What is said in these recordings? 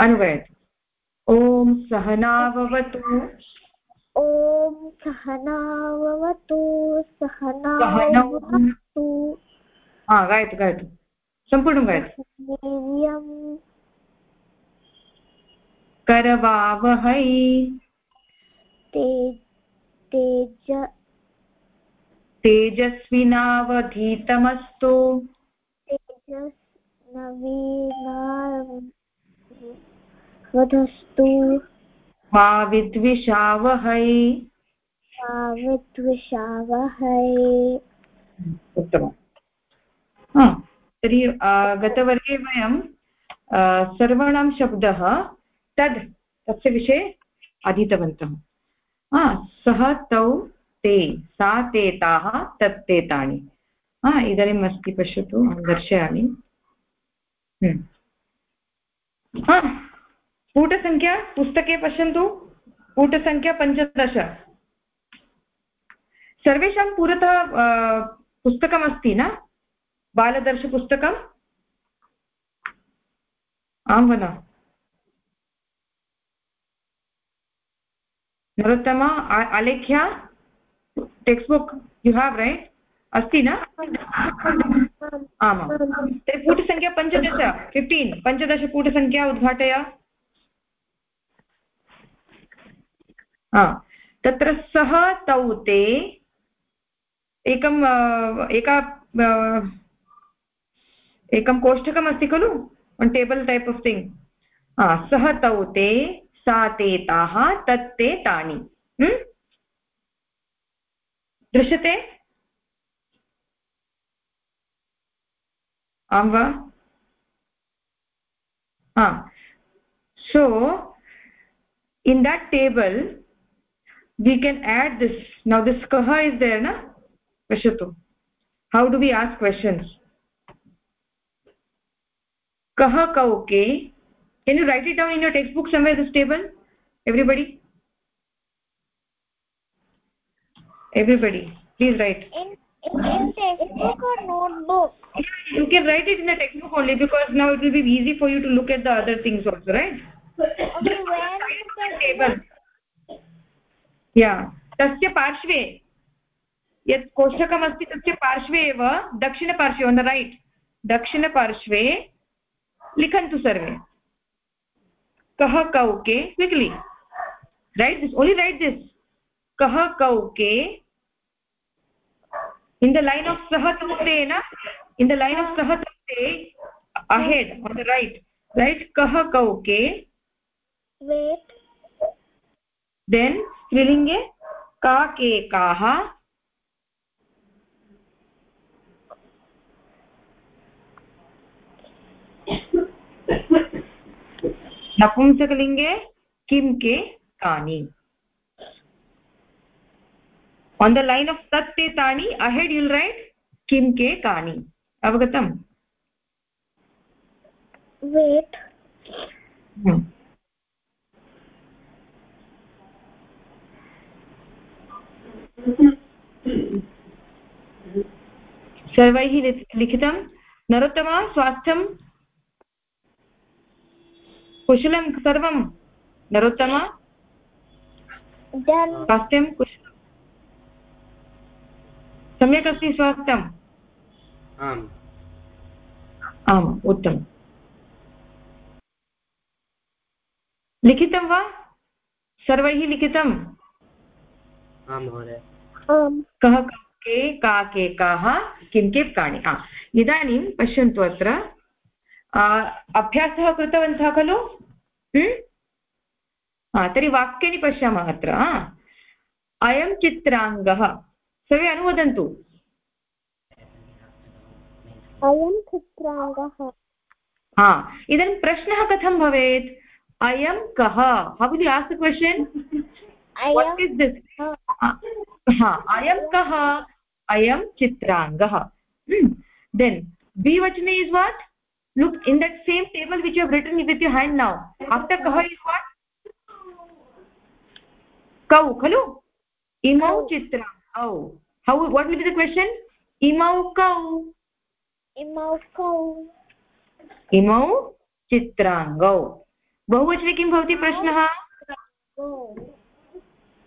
अनुवयतु ॐ सहनाववतु। ॐ सहनावतु सहनावतु हा गायतु गायतु। सम्पूर्णं गायतु। करवावहै। तेज तेजस्विनावधीतमस्तु। वधस्तु मा विद्विषावहै मा विद्विषावहै उत्तमम् तर्हि गतवर्गे वयं सर्वाणां शब्दः तद् तस्य विषये अधीतवन्तः। सः तौ ते सा ते ताः तत् ते तानि। इदानीम् अस्ति पश्यतु अहं दर्शयामि। पुटसङ्ख्या पुस्तके पश्यन्तु। पुटसङ्ख्या पञ्चदश। सर्वेषां पुरतः पुस्तकमस्ति न? बालदर्शपुस्तकम् आं वा न Narottama Alekhya text book you have right? अस्ति न? आमां पुटसङ्ख्या पञ्चदश, फिफ्टीन्। पञ्चदशपुटसङ्ख्या उद्घाटय। तत्र सः तौ ते एकम् एका, एकं कोष्ठकमस्ति खलु? टेबल् टैप् आफ् थिङ्ग् सः तौ ते, सा ते ताः, तत् ते तानि. दृश्यते? आं वा? हा. So, in that table we can add this. Now this kaha is there na? Pashatu how do we ask questions? Kaha kauke can you write it down in your textbook somewhere this table? Everybody? Everybody please write. In, in textbook or notebook? You can write it in the textbook only because now it will be easy for you to look at the other things also right? Okay where is the table या, तस्य पार्श्वे, यत् कोष्टकमस्ति तस्य पार्श्वे एव, दक्षिणपार्श्वे आन् the right दक्षिणपार्श्वे लिखन्तु सर्वे। कः, कौके quickly write this only write this कः, कौके इन् द लैन् आफ् सहतमुक्तेन in the line of सहतमुक्ते ahead on the right right कः, कौके वेट् देन् स्त्रीलिङ्गे काकेकाः नपुंसकलिङ्गे किं? के कानि आन् द लैन् आफ् तत् ते तानि अहेड् युल् रैट् किं के कानि अवगतम्? सर्वैः लिखितं। नरोत्तमा स्वास्थ्यं कुशलं सर्वं। नरोत्तमा। स्वास्थ्यं कुशलं सम्यक् अस्ति स्वास्थ्यम्? आम्। आम् उत्तमम्। लिखितं वा? सर्वैः लिखितम्? आं महोदय। कः के का के काः किं किं कानि इदानीं पश्यन्तु अत्र अभ्यासः कृतवन्तः खलु? तर्हि वाक्यानि पश्यामः अत्र अयं चित्राङ्गः। सर्वे अनुवदन्तु। अयं चित्राङ्गः। हा। इदानीं प्रश्नः कथं भवेत्? अयं कः? How will ask question what is this अयं कः अयं चित्राङ्गः then द्विवचने is what look in that same table which you've written with you hand now after कः इस् वाट् कौ खलु इमौ चित्राङ्ग् औ हौ वाट् विल् द क्वशन् इमौ कौ इमौ कौ इमौ चित्राङ्गौ बहुवचने किं भवति प्रश्नः?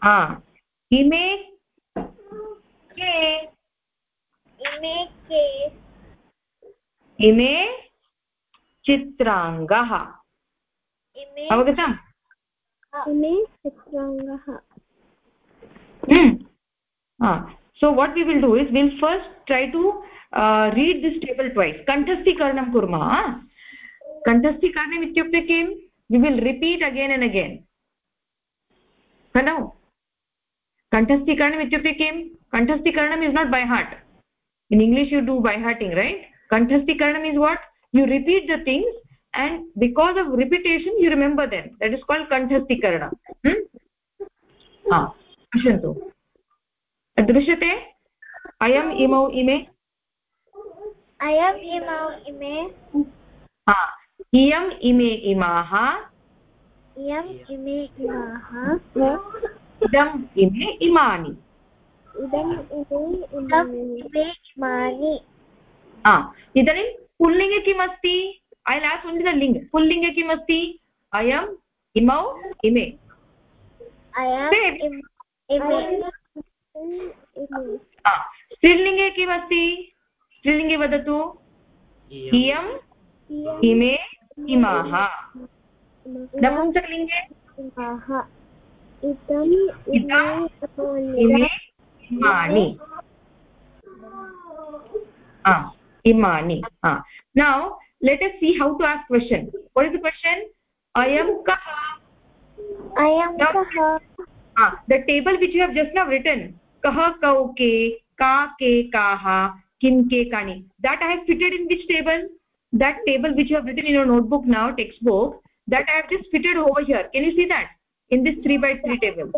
इमे के इमे so what we will do is will first try to read this table twice कण्ठस्थीकरणं कुर्मः कण्ठस्थीकरणम् इत्युक्ते किं we will repeat again and again hello कण्ठस्थीकरणम् इत्युक्ते किं कण्ठस्थीकरणम् is not by heart in English you do by hearting right कण्ठस्थीकरणम् is what you repeat the things and because of repetition you remember then that is called कण्ठस्थीकरण पश्यन्तु। दृश्यते? अयम् इमौ इमे? अयम् इमौ इमे। हाँ, इयम् इमे इमाः। हाँ। इदम् इमे इमानि इदम् इमे इमानि इदानीं पुल्लिङ्गे किमस्ति ऐ लास् ओन्लि द लिङ्ग् पुल्लिङ्गे किमस्ति अयम् इमौ इमे स्त्रीलिङ्गे किमस्ति स्त्रीलिङ्गे वदतु इयम् इमे इमाः नपुंसकलिङ्गे इमानि। Now let us see how to ask question what is the question अयं कः? The table which you have just now written कः कौ के का के काः किं के कानि। That I have fitted in this table that table which you have written in our notebook now text book that I have just fitted over here can you see that in this 3 by 3 table.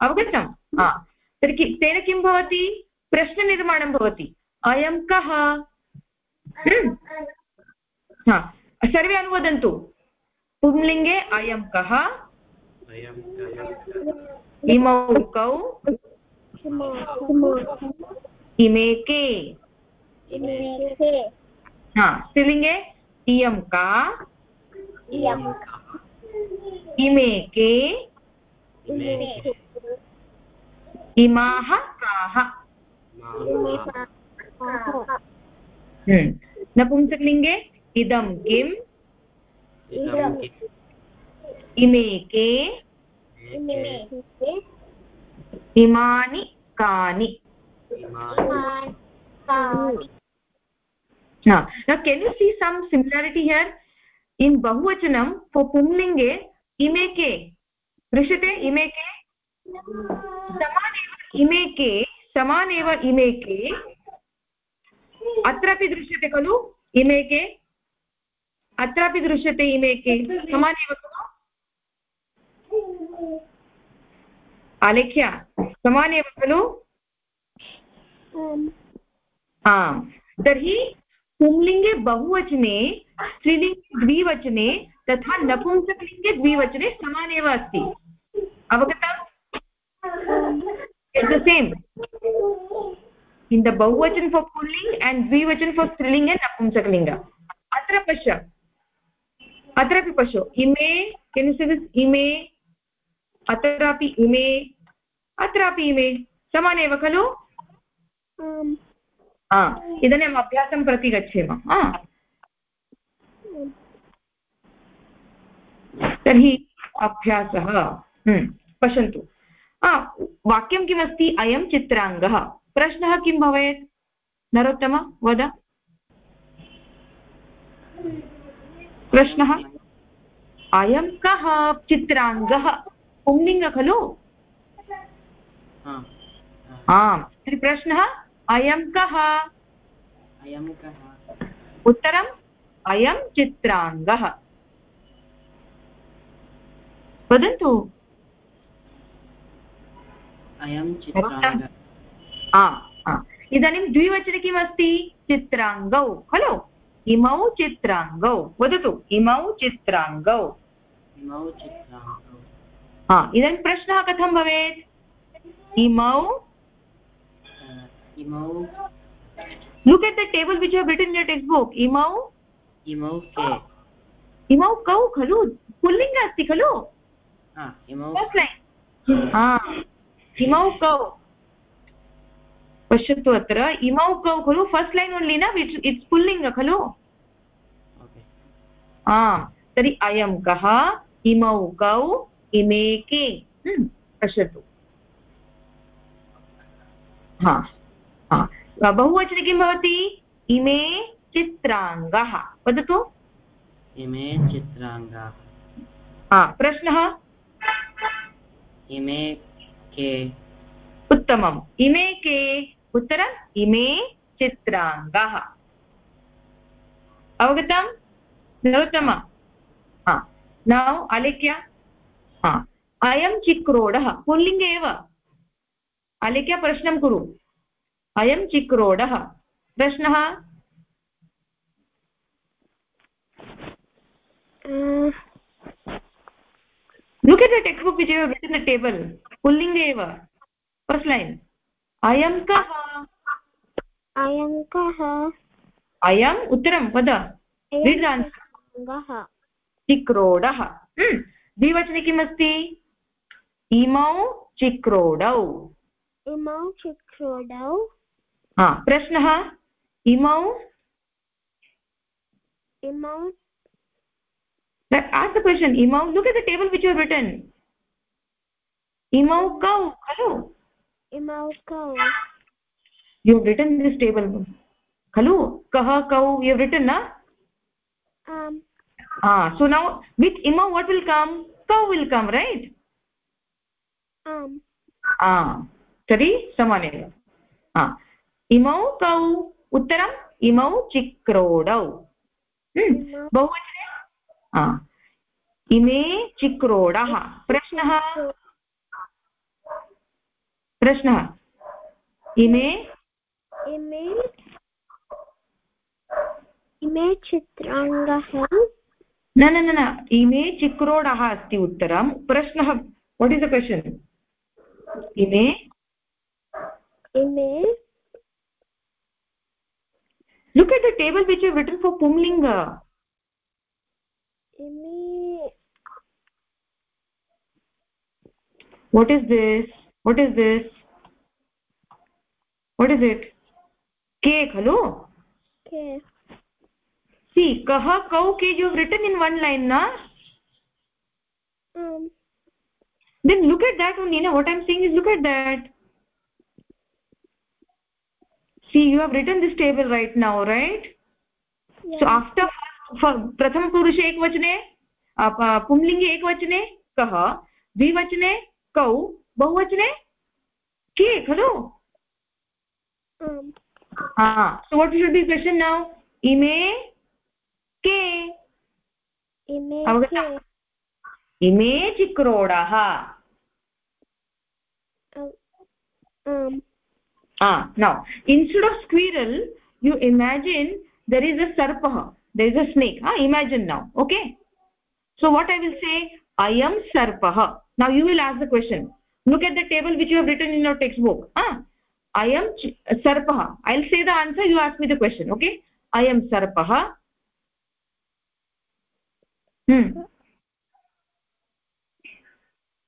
अवगतं हा तर्हि तेन किं भवति प्रश्ननिर्माणं भवति अयं कः? हा सर्वे अनुवदन्तु पुंलिङ्गे अयं कः इमौ कौ इमे के हा स्त्रीलिङ्गे इयं का इमे के के इमाः काः हम्म। नपुंसकलिङ्गे इदं किम्? इमे के इमानि कानि। इमानि कानि now now can you see some similarity here? In bahuvachanam for pumlinge imeke दृश्यते इमेके? समानेव इमेके समानेव इमेके। अत्रापि दृश्यते खलु? इमेके। अत्रापि दृश्यते इमेके। समानेव खलु? आलेख्य समानेव खलु? आम्। आम्। तर्हि पुंलिङ्गे बहुवचने स्त्रीलिङ्गे द्विवचने तथा नपुंसकलिङ्गे द्विवचने समानेव अस्ति। अवगतम्? It's the same in the बहुवचन फार् पुल्लिङ्ग् एण्ड् द्विवचन फार् स्त्रीलिङ्ग् नपुंसकलिङ्ग अत्र पश्य। अत्रापि पश्य। इमे किञ्चित् इमे, अत्रापि इमे अत्रापि इमे, समानेव खलु? हा इदानीम् अभ्यासं प्रति गच्छेम हा। तर्हि अभ्यासः हम्म, पश्यन्तु। वाक्यं किमस्ति? अयं चित्राङ्गः। प्रश्नः किं भवेत्? नरोत्तम वद। प्रश्नः? अयं कः चित्राङ्गः? पुंलिङ्ग खलु? हा। आम् तर्हि प्रश्नः? अयं कः? उत्तरम् अयं चित्राङ्गः। वदन्तु। इदानीं द्विवचने किमस्ति? चित्राङ्गौ। खलु? इमौ चित्राङ्गौ। वदतु इमौ चित्राङ्गौ। हा इदानीं प्रश्नः कथं भवेत्? इमौ इमौ look at the table which you have written in your textbook. Imau इमौ के इमौ कौ खलु पुल्लिङ्ग अस्ति खलु हा, इमौ फस्ट् लैन् हा इमौ कौ पश्यतु अत्र इमौ कौ खलु फस्ट् लैन् ओन्लि न इट्स् पुल्लिङ्ग खलु आम् तर्हि अयं कः इमौ कौ इमे के पश्यतु हा बहुवचने किं भवति इमे चित्राङ्गः. वदतु. इमे चित्राङ्गाः. हा. प्रश्नः? इमे के? उत्तमम्. इमे के? उत्तरम् इमे चित्राङ्गाः. अवगतं नरोत्तम नौ अलिख्य. हा. अयं चिक्रोडः. पुल्लिङ्गे एव. अलिख्य प्रश्नं कुरु. अयं चिक्रोडः। प्रश्नः? Look at the textbook which एव विन् द टेबल् पुल्लिङ्ग् एव फस्ट् लैन् अयं कः अयं कः अयम् उत्तरं वद। चिक्रोडः। हम्म। द्विवचने किमस्ति? इमौ चिक्रोडौ। इमौ चिक्रोडौ। हा प्रश्नः इमौ इमौ आस् the question इमौ look at the table which you're written इमौ कौ खलु इमौ कौ यु रिटन् दिस् टेबल् खलु कः कौ यु रिटन् न? सो नौ वित् इमौ वाट् विल् कम् कौ विल् कम् रैट् तर्हि समानेव इमौ कौ उत्तरम् इमौ चिक्रोडौ। हम्म, बहुवचने? इमे चिक्रोडः। प्रश्नः? प्रश्नः। इमे? इमे? इमे चित्राङ्गः? न न न न। इमे चिक्रोडः अस्ति उत्तरं प्रश्नः वाट् इस् द क्वशन् इमे? इमे? look at the table which you have written for pumlinga. What is this? What is this? What is it? K hello? K see kaha kau ke you have written in one line na? Um. Then look at that only what i'm saying is look at that. See you have written this table right now right so after प्रथम पुरुषे एकवचने अ, पुंलिङ्गे एकवचने कः द्विवचने कौ बहुवचने के खलु हा so what should be question now इमे के इमे चिक्रोडः ah now instead of squirrel you imagine there is a sarpah there is a snake. Ah imagine now okay? So what i will say? I am sarpah now you will ask the question. Look at the table which you have written in your textbook. Ah i am sarpah i'll say the answer you ask me the question okay? I am sarpah hmm.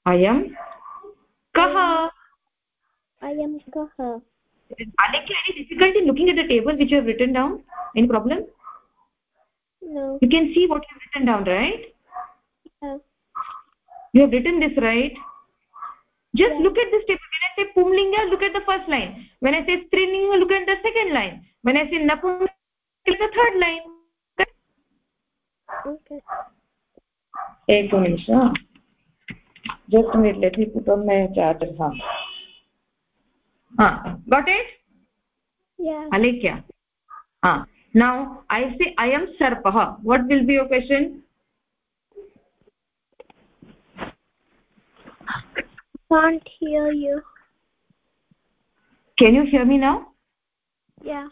I am Kaha? i am kaha. Alekya, any difficulty looking at the table which you have written down? Any problem? no You can see what you have written down, right? yeah. You have written this, right? Just Yeah. look at this table. When I say Pumlinga, look at the first line. When I say Strilinga, look at the second line. When I say Napulinga, look at the third line. okay एक निमिष just a minute let me put on my charger ha ha got it yeah alekya ha now i say i am sarpah what will be your question can't hear you can you hear me now yeah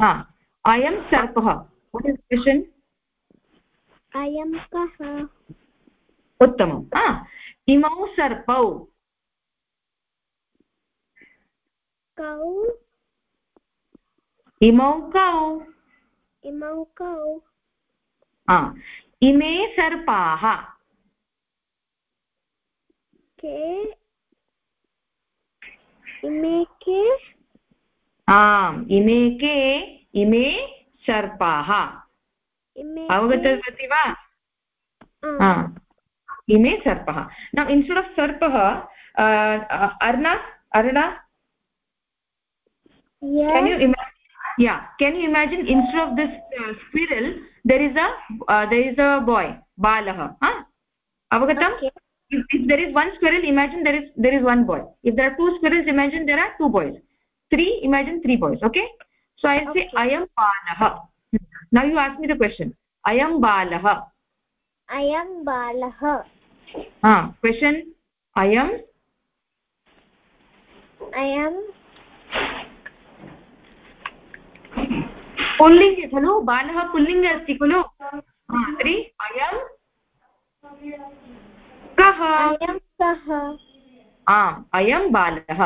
ha i am sarpah what is question अयं कः उत्तमं हा इमौ सर्पौ कौ इमौ कौ इमौ कौ इमे सर्पाः के इमे के आम् इमे के इमे सर्पाः अवगतवती वा इमे सर्पः न इन्स्टेड् आफ् सर्पः Arna Arna yes. can you imagine yeah can you imagine instead of this uh, squirrel there is a uh, there is a boy balah huh? Avagatam? Okay. if, if there is one squirrel imagine there is there is one boy. If there are two squirrels imagine there are two boys. Three imagine three boys okay? So i okay. say i am balah now you ask me the question. I am balah i am balah ah question? I am i am पुल्लिङ्गे खलु बालः पुल्लिङ्गे अस्ति खलु तर्हि अयं कः कः आम् अयं बालः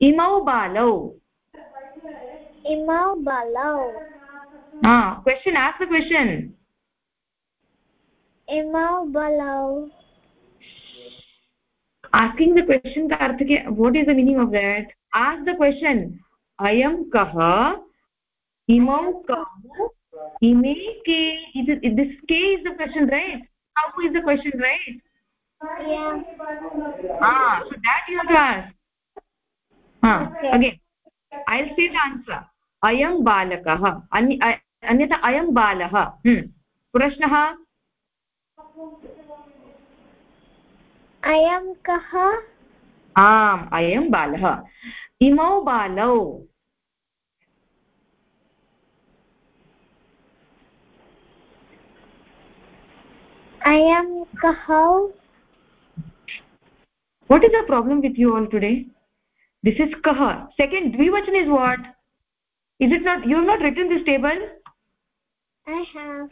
इमौ बालौ इमौ बालौ क्वशन् आस् द क्वशन् इमौ बालौ asking the question ka what is the meaning of that ask the question ayam kah इमौ कौ इमे के दिस् के इस् द क्वशन् रैट् कौ is the question right so that say the answer अयं बालकः अन्यथा अयं बालः प्रश्नः अयं कः आम् अयं बालः बालौ am kaha what is the problem with you all today? This is kaha. Second dvivachan is what? Is it not you have not written this table? I have.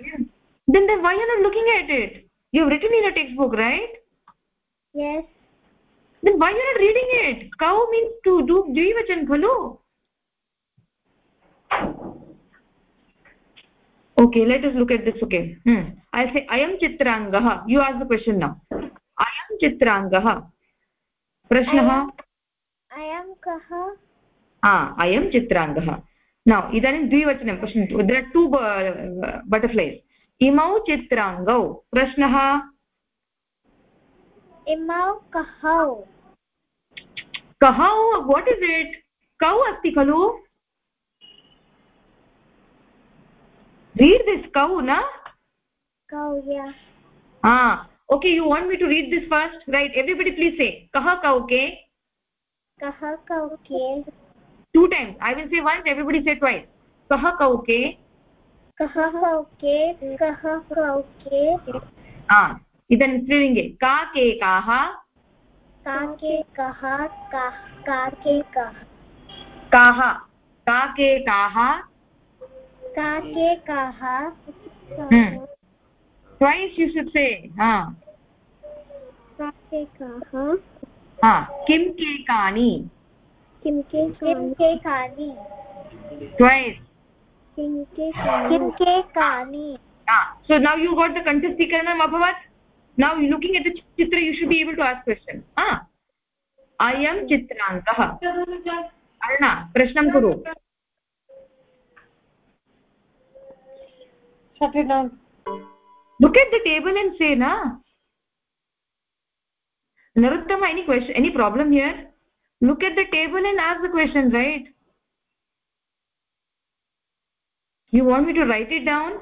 Then then why are you not looking at it? You have written in a textbook right? Yes. Then why are you not reading it? Cow means to do dvivachan khalo okay let us look at this okay. Hmm. I'll say ayam chitrangah. You ask the question now. Ayam chitrangah. प्रश्नः अयं कः अयं चित्राङ्गः नौ इदानीं द्विवचनं पश्यन्तु there to बटर्फ्लैस् इमौ चित्राङ्गौ प्रश्नः इमौ कः कः वाट् इस् इट् कौ अस्ति खलु रीड् दिस् कौ न या हा okay you want me to read this first right everybody please say कः कौके कः कौके two times I will say once everybody say twice कः कौके कः कौके कः कौके हा इदानीं स्त्रीलिङ्गे काकेकाः काके कः का- काके कः काः काकेकाः काके कः Hmm. ट्वैस् यु शुड् से हा काके कः हा ट्वैस् यु शुट् से किं केकानि सो नौ यु गोट् द कण्ठस्थीकरणम् अभवत् नौ लुकिङ्ग् एट् चित्र you should be able to ask question अयं चित्राङ्कः अर्णा प्रश्नं कुरु look at the table and say na naruttama any question any problem here? Look at the table and ask the question right? You want me to write it down?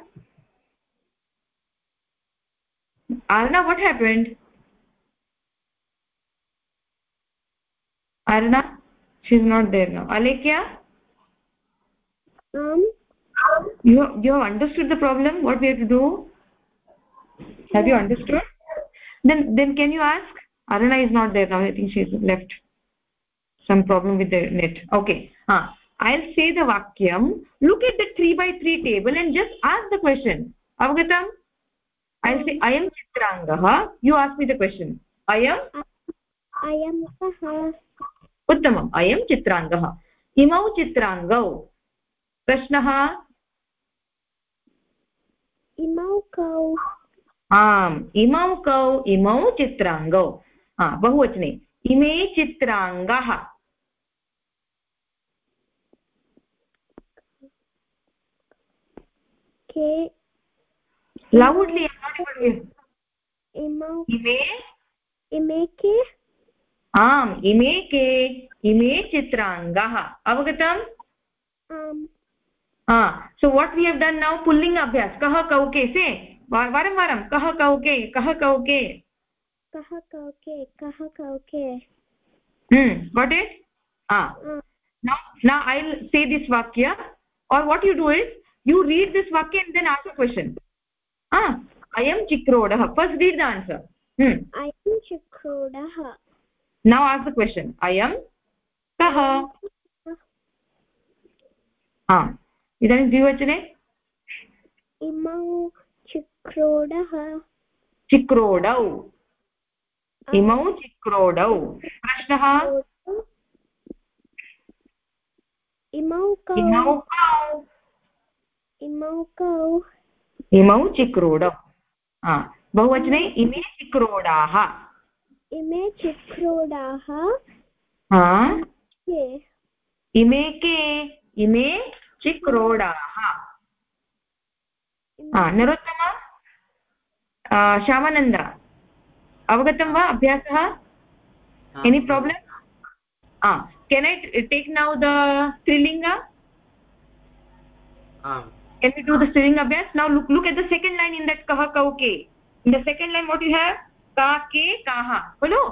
Arna what happened? Arna she's not there now. Alekya um. You you have understood the problem what we have to do have you understood then then can you ask aruna is not there now i think she's left some problem with the net okay ah i'll say the vakyam look at the 3 by 3 table and just ask the question avagatam i'll say i am chitrangah you ask me the question i am अयं कः उत्तमम् अयं चित्राङ्गः इमौ चित्राङ्गौ प्रश्नः इमौ कौ आम् इमौ कौ इमौ चित्राङ्गौ। बहुवचने। इमे चित्राङ्गः। के? लौड्लि इमे इमे के? आम् इमे के? इमे चित्राङ्गः। अवगतम्? आम्। So what we have done now pulling अभ्यास्। कः कौके से वारं वारं कः कौके कः कौके कः कौके कः कौके वट् इट् ना ऐ से दिस् वाक्य or what you do it you read this वाक्य इन् देन् आन्सर् क्वशन् अयं चिक्रोडः फस्ट् रीड् द आन्सर् चिक्रोडः नौ आस् क्वशन् अयं कः इदानीं द्विवचने इमौ चिक्रोडः। चिक्रोडौ। इमौ चिक्रोडौ। प्रश्नः? इमौ कौ। इमौ कौ। इमौ इमौ चिक्रोडौ। बहुवचने इमे। चिक्रोडाः। इमे चिक्रोडाः। के? इमे के? इमे चिक्रोडाः। नरोत्तम? श्यामानन्द अवगतं वा अभ्यासः? Any problem can I take now the त्रिलिङ्ग can you do the अभ्यास् now look look at the second line in that कः कौ के in the second line what you have का के काः खलु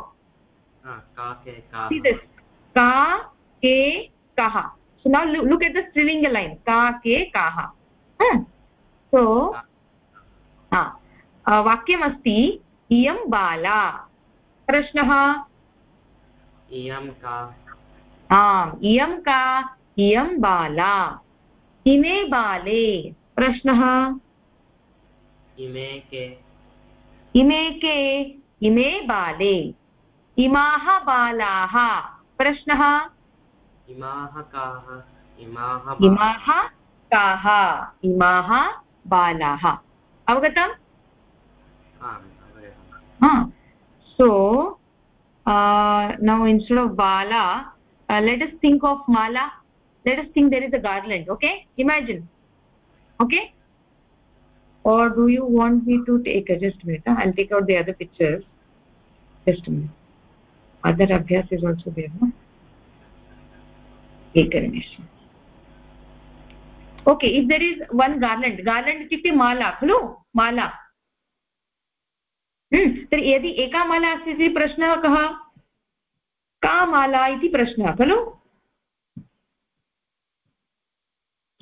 का के काः now look at the line का के काः सो वाक्यमस्ति इयं बाला। प्रश्नः? इयं का? आम् इयं का? इयं बाला। इमे बाले। प्रश्नः? इमे के? इमे के? इमे बाले। इमाः बालाः। प्रश्नः? इमाः काः? इमाः इमाः काः? इमाः बालाः। अवगतम्? So uh, now instead of bala uh, let us think of mala let us think there is a garland okay imagine okay or do you want me to take a just a minute huh? i'll take out the other pictures just a minute other abhyas is also there no ekanishi okay if there is one garland garland इत्युक्ते माला खलु माला तर्हि यदि एका हाँ, माला अस्ति चेत् प्रश्नः कः? का माला इति प्रश्नः खलु?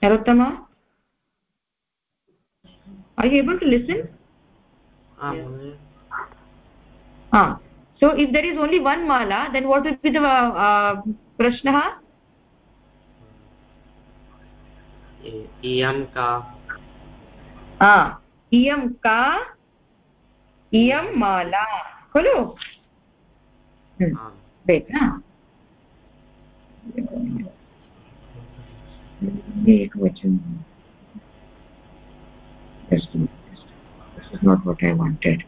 शरोत्तम I able to listen so if there is only one Mala then what will be प्रश्नः? इयं का iyam mala खलु एकवचनं this is not what i wanted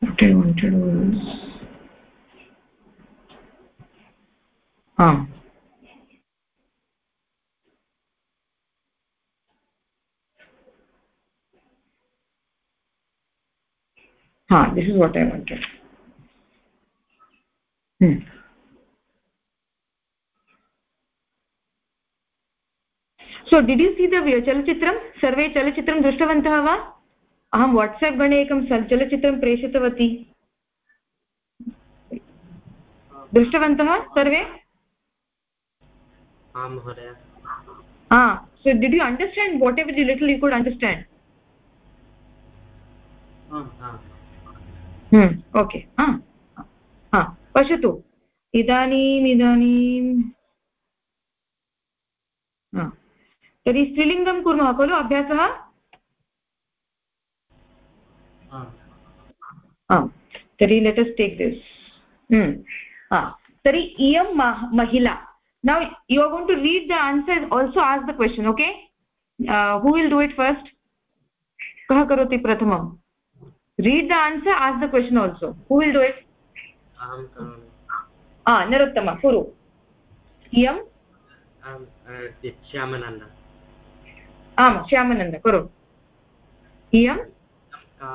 what i wanted was ah ha this is what i wanted. hmm so, did you see the चलचित्रं? सर्वे चलचित्रं दृष्टवन्तः वा? अहं वाट्साप् गणे एकं चलचित्रं प्रेषितवती। दृष्टवन्तः सर्वे? आं महोदय ah so did you understand whatever the little you could understand hmm okay ha ha पश्यतु इदानीम् इदानीं तर्हि स्त्रीलिङ्गं कुर्मः खलु अभ्यासः आम् तर्हि लेट् अस् टेक् दिस् तर्हि इयं महिला now you are going to read the answer also ask the question okay uh, who will do it first kah karoti pratamam read the answer ask the question also who will do it aham karomi ah narottama kuru iyam um shyamananda आम् श्यामानन्द करो इयं का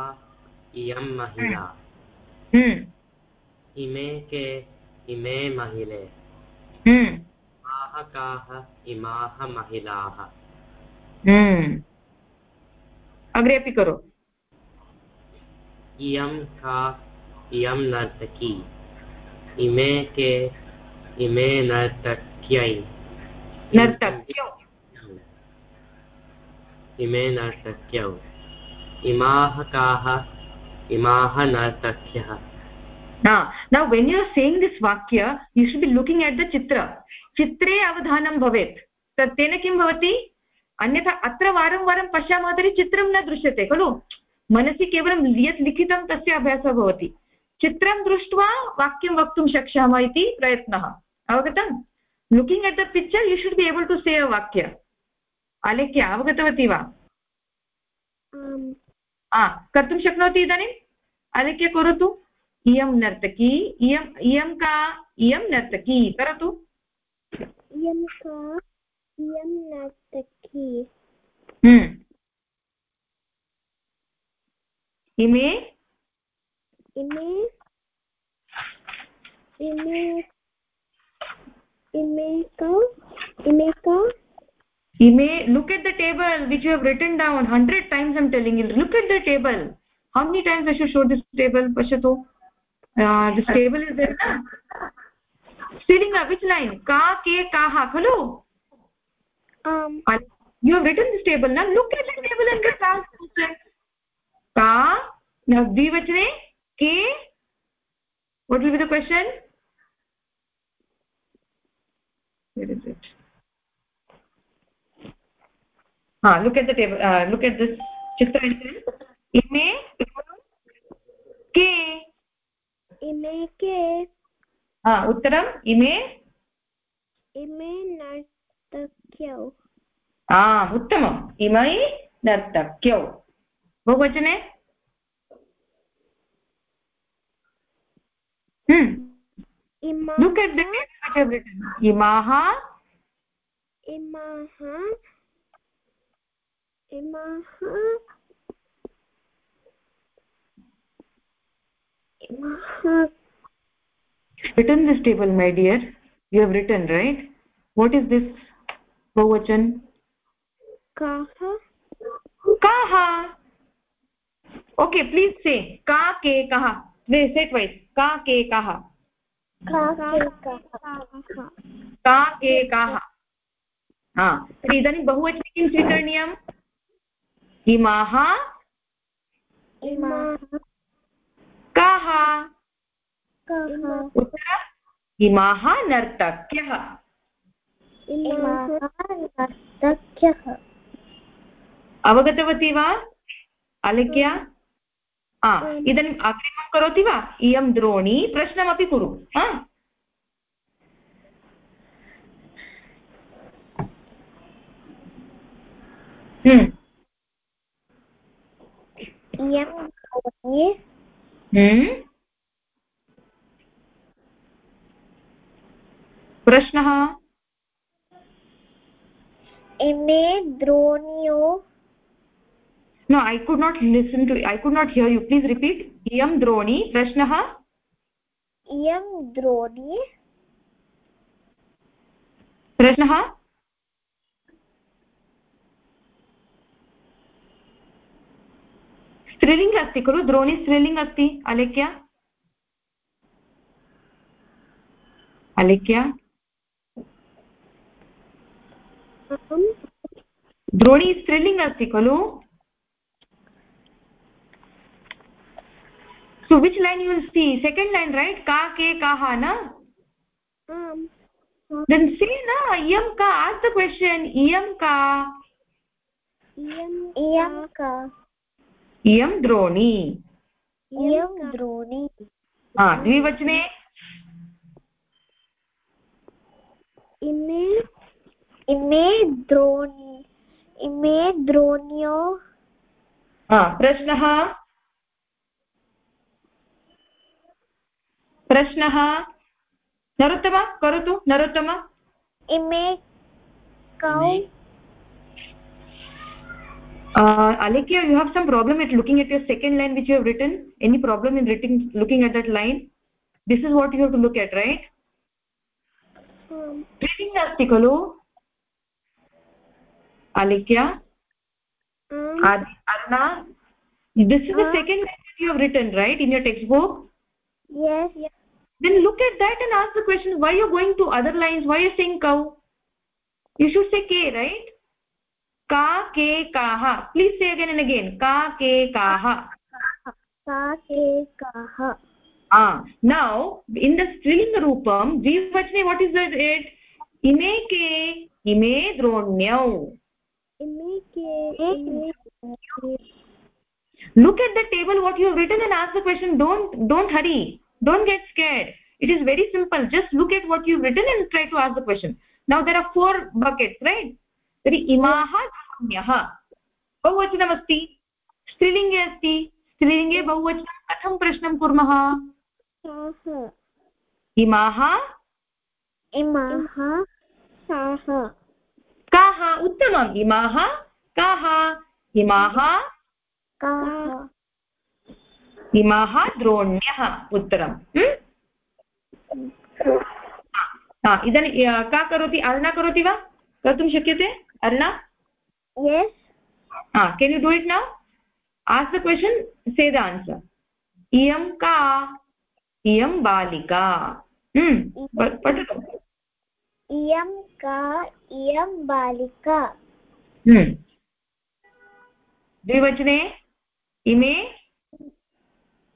इयं महिला इमे के इमे महिले काः इमाः महिलाः हम्म। अग्रे अपि करो इयं का इयं नर्तकी इमे के इमे नर्तक्यै नर्तक्यौ इमे नर्तक्यौ इमाः काः इमाः नर्तक्यः now when you are saying this vakya you should be looking at the chitra चित्रे अवधानं भवेत्। तत् तेन किं भवति? अन्यथा अत्र वारं वारं पश्यामः तर्हि चित्रं न दृश्यते खलु? मनसि केवलं यत् लिखितं तस्य अभ्यासः भवति। चित्रं दृष्ट्वा वाक्यं वक्तुं शक्ष्यामः इति प्रयत्नः। अवगतं? Looking at the picture you should be able to say a वाक्य। आलेख्य अवगतवती वा? कर्तुं शक्नोति इदानीम् आलेख्य करोतु। इयं नर्तकी इयम् इयं का इयं नर्तकी करोतु। इयं का इयं नर्तकी हम्म। इमे इमे इमे इमे का इमे का इमे look at the table which you have written down 100 times i'm telling you look at the table how many times i should show this table pashatu uh, this table is there na स्त्रीलिङ्ग which line ka ke kaha khalo um you have written this table now look at the table and get answer ka now dvivachane ke what will be the question where is it ah look at the table uh, look at this chitra ime ke इमे के हा उत्तरम् इमे? इमे नर्तक्यौ। आम् उत्तमम्। इमै नर्तक्यौ। बहुवचने? The इमाः इमाः? इमाः। written this table my dear you have written right what is this bahuvachan kaha kaha okay please say ka ke kaha say say twice ka ke kaha ka ke kaha हा इदानीं बहुवचने किं स्वीकरणीयम् इमाः काः उत्तरम् इमाः नर्तक्यः। अवगतवती वा? अलिख्य? इदानीम् अग्रिमं करोति वा? इयं द्रोणी प्रश्नमपि कुरु। हम्म। इयं प्रश्नः? इमे द्रोण्यो। No I could not listen to I could not hear you please repeat इयं द्रोणी प्रश्नः? इयं द्रोणी। प्रश्नः? स्त्रीलिङ्ग् अस्ति खलु? द्रोणी स्त्रीलिङ्ग् अस्ति? अलेख्या? अलेख्या? द्रोणी स्त्रीलिंग अस्ति खलु so which line you see second line right का के काः न देन् से न इयं का आस् द क्वशन् इयं का इयं द्रोणी इयं द्विवचने इमे द्रोणी इमे द्रोण्यो प्रश्नः प्रश्नः नरोत्तम करोतु नरोत्तम इमे कौ uh, Alekia, you have some problem at looking at your second line which you have written any problem in writing looking at that line this is what you have to look at right um, reading nasti khalu Alekia um, Arna this is the uh, second line you have written right in your textbook yes yes then look at that and ask the question why you going to other lines why you saying cow you should say k right के काः please से again and again का के काः का के काः now in the स्त्रीलिङ्गरूपं द्विवचने वाट् इस् दट् इट् इमे के इमे द्रोण्यौ इमे के look at the table what you have written and ask the question don't don't hurry don't get scared it is very simple just look at what you've written and try to ask the question now there are four buckets right तर्हि इमाः धान्यः बहुवचनमस्ति स्त्रीलिङ्गे अस्ति स्त्रीलिङ्गे बहुवचनं कथं प्रश्नं कुर्मः इमाः इमाः काः उत्तमम् इमाः काः इमाः इमाः द्रोण्यः उत्तरम्। इदानीं का करोति? अर्णा करोति वा? कर्तुं शक्यते? Arna? Can you do it न ask the question say the answer इयं का? इयं बालिका। पठतु। इयं का इयं बालिका। द्विवचने? इमे?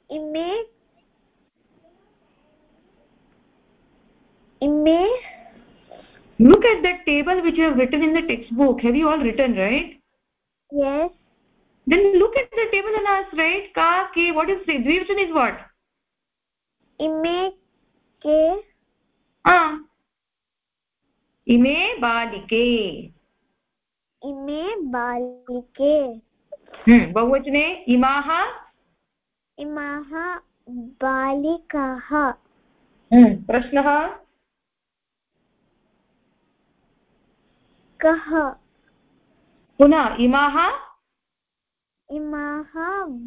इमे? इमे? Look at the table which you written in the text book have you all written right then look at the table and ask right का के वाट् इस् द्विवचन इस् वाट् इमे के ime balike ime balike hmm bahuvachane imaha imaha बालिकाः। प्रश्नः? कः? पुनः इमाः? इमाः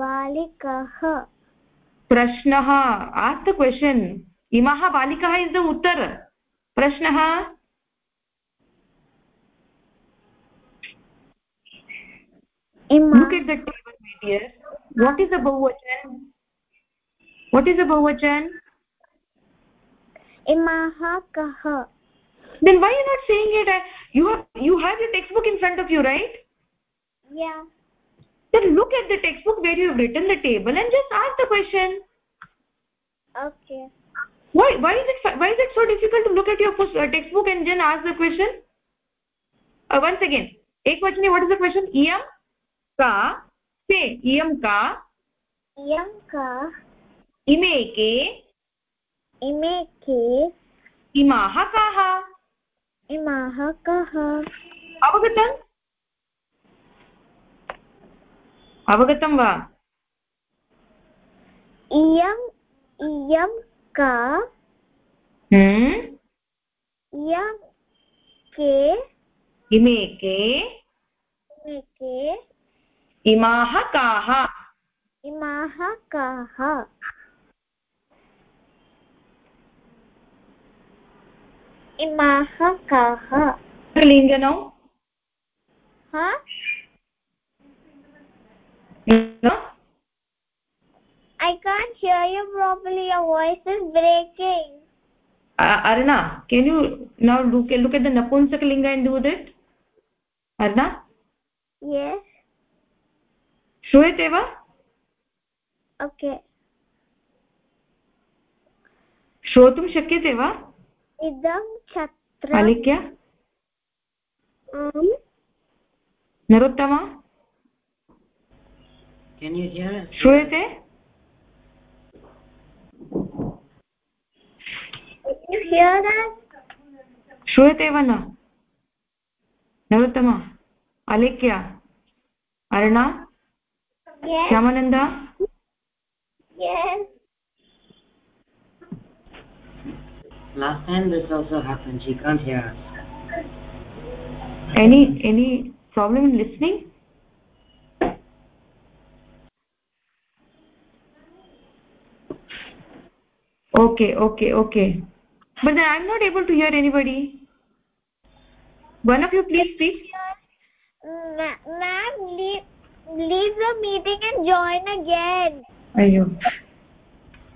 बालिकाः। प्रश्नः आस् द क्वशन् इमाः बालिकाः इस् द उत्तर. प्रश्नः? Look at the table my dear. What is the bahuvachan what is the bahuvachan imaha kah then why are you not saying it? You have you have your textbook in front of you right? Yeah. Then look at the textbook where you have written the table and just ask the question. Okay. Why why is it why is it so difficult to look at your uh, textbook and then ask the question? Uh, once again ekvachane what is the question? Iyam ka say iyam ka iyam ka ime ke ime ke इमाः काः इमाः कः अवगतम्? अवगतं वा? इयम् इयं का हम्म? इयं के इमे के इमे के इमाः काः इमाः काः इमाः काः लिङ्गनौ I can't hear you properly. Your voice is breaking. Uh, Arna, can you now look, look at the Napunsakalinga and do that? Arna? Yes. श्रूयते वा? ओके श्रोतुं शक्यते वा? इदं छत्र अलिख्य। नरोत्तम। श्रूयते। श्रूयते वा न? Narottama. अलेख्या। Arna. श्यामानन्दा Yes. Last time this also happened. She can't hear us. any any problem in listening okay okay okay but then i'm not able to hear anybody one of you please speak Ma'am, leave, the meeting and join again. Ayo.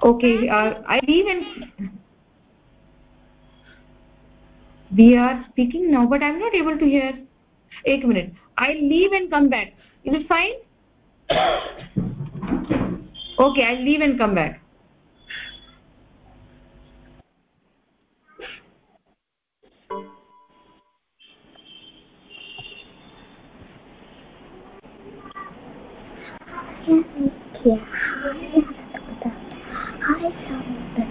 Okay, uh, I leave and we are speaking now, but I'm not able to hear. Eight minutes. I leave and come back. Is it fine? Okay, I'll leave and come back. Kesinlikle hayır da hayır da.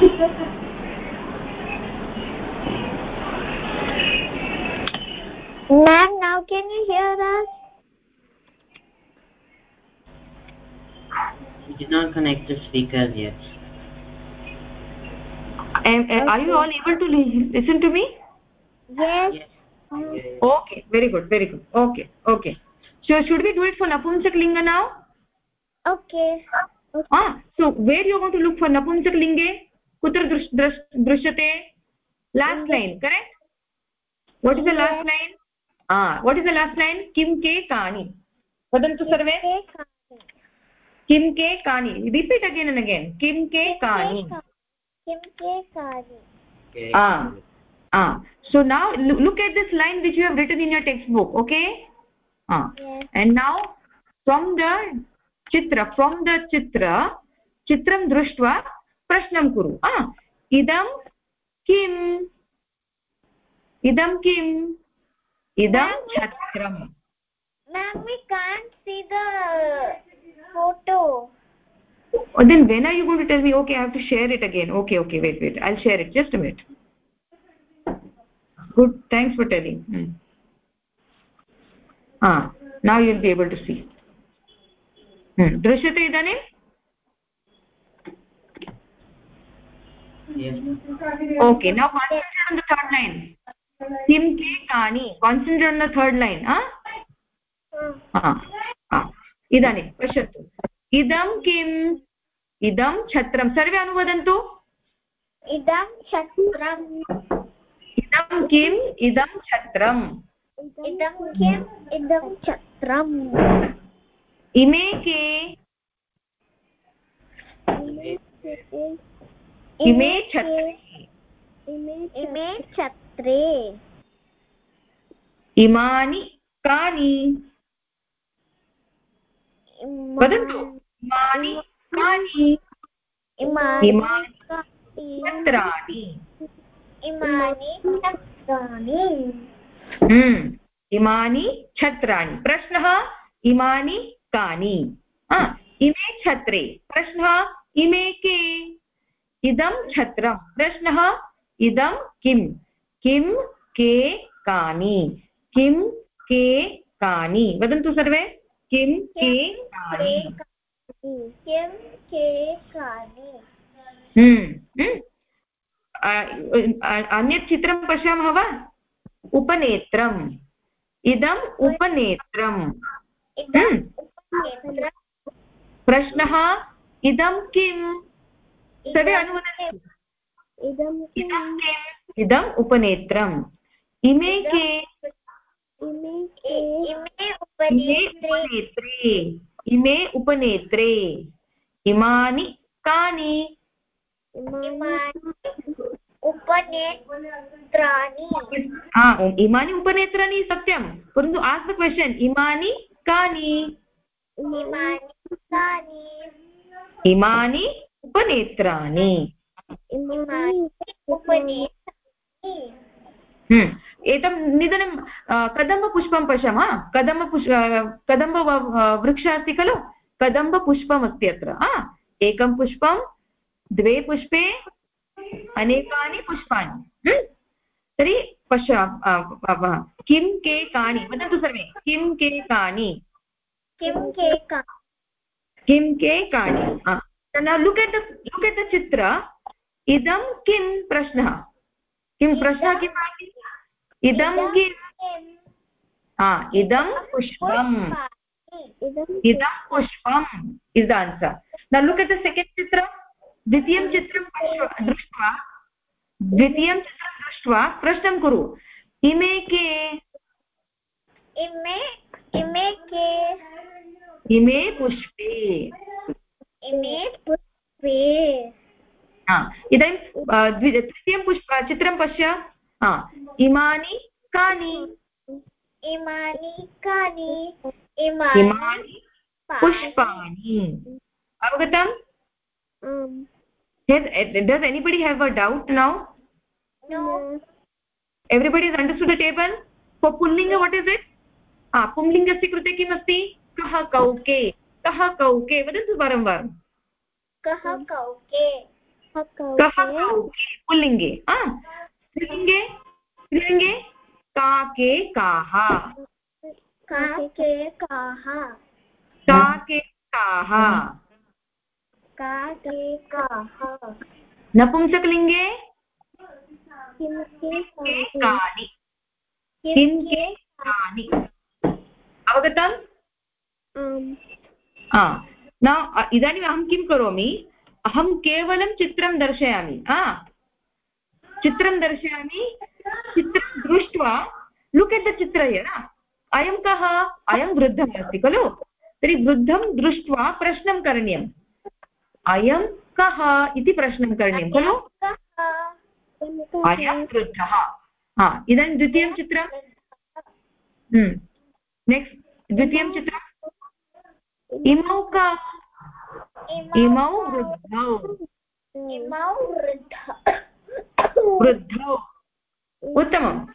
Thank you. Ma'am, now can you hear us? We did not connect the speakers yet. And, uh, are you all able to listen to me? Yes. Yes. Okay, very good, very good. Okay, okay. So should we do it for Napumsak Linga now? Okay. Ah, so where you going to look for Napumsak Linge? Kutra drush, drush. Last line, correct? What is the last line? Ah, kani? Vadantu sarve? Kim ke kani? Repeat again and again. Kim ke kani? Kim ke kani? Okay. Ah. Ah. So now look at this line which you have written in your textbook, okay? Ah. Yes. And now from the chitra, from the chitra, chitram दृष्ट्वा प्रश्नं कुरु ah idam kim idam kim idam chakram. ma'am we can't see the photo. Oh, then when are you going to tell me? Okay i have to share it again. Okay okay wait wait. I'll share it. Just a minute. Good. Thanks for telling. Hmm. ah now you'll be able to see. Hmm. Drishyate Yes. okay now concentrate on the third line. Kim ke kani concentrate on the third line ah ah ah इदानीं पश्यतु इदं किम् इदं छत्रं सर्वे अनुवदन्तु Idam chatram. इदं किम् इदं छत्रम् Idam kim? Idam chatram. इमे के इमे छत्रे इमे छत्रे इमानि कानि। वदन्तु। इमानि कानि। इमानि छत्राणि इमानि छत्राणि हम्म, इमानि छत्राणि। प्रश्नः इमानि कानि। इमे छत्रे। प्रश्नः इमे के? इदं छत्रं। प्रश्नः इदं किं किं के कानि? किं के कानि? वदन्तु सर्वे। किं के कानि? किं के कानि? हम्म, हम्म। अन्यत् चित्रं पश्यामः वा? उपनेत्रम्। इदम् उपनेत्रम्। हम्म। प्रश्नः इदं किम् सर्वे अनुवदन्तु। इदं इदं किम् इदम् उपनेत्रम्। इमे के इमे इमे इमे उपनेत्रे। इमे उपनेत्रे। इमानि कानि? उपनेत्राणि। इमानि उपनेत्राणि सत्यं। परन्तु आस् द क्वशन् इमानि कानि? इमानि कानि। इमानि उपनेत्राणि। एतं निधनं कदम्बपुष्पं पश्यामः? कदम्बपुष् कदम्ब वृक्षः अस्ति खलु? कदम्बपुष्पमस्ति अत्र एकं पुष्पं द्वे पुष्पे अनेकानि पुष्पाणि। हम्म। तर्हि पश्य किं के कानि वदन्तु सर्वे। किं के कानि किं के किं? के कानि look at look at the चित्र। इदं किं? प्रश्नः। किं प्रश्नः किम्? इदं किम्? इदं पुष्पम्। इदं पुष्पम् इस् आन्सर् न लुक् एट् द सेकेण्ड् चित्रं। द्वितीयं चित्रं दृष्ट्वा। द्वितीयं चित्रं दृष्ट्वा प्रश्नं कुरु। इमे के? इमे इमे के? इमे पुष्पे। इमे पुष्पे। इदानीं तृतीयं पुष्प चित्रं पश्य इमानि कानि इमानि कानि इमानि पुष्पाणि अवगतम् does anybody have a doubt now no everybody has understood the table for pullinga what is it ah पुंलिङ्गस्य कृते किम् अस्ति कः कौके कः कौके वदन्तु वारं वारं कः कौके कः पुल्लिङ्गे स्त्रीलिङ्गे स्त्रीलिङ्गे काके काः काके काः काके काः काके काः नपुंसकलिङ्गे कानि। किं के कानि। अवगतम्? न इदानीम् अहं किं करोमि? अहं केवलं चित्रं दर्शयामि चित्रं दर्शयामि, चित्रं दृष्ट्वा लुक् एट् द चित्र अयं कः? अयं वृद्धः अस्ति, खलु? तर्हि वृद्धं दृष्ट्वा प्रश्नं करणीयम्। अयं कः इति प्रश्नं करणीयं, खलु? अयं वृद्धः। हा, इदानीं द्वितीयं चित्रं? नेक्स्ट् हम्म। द्वितीयं चित्रम् इमौ का? इमौ वृद्धौ। इमौ वृद्ध। उत्तमं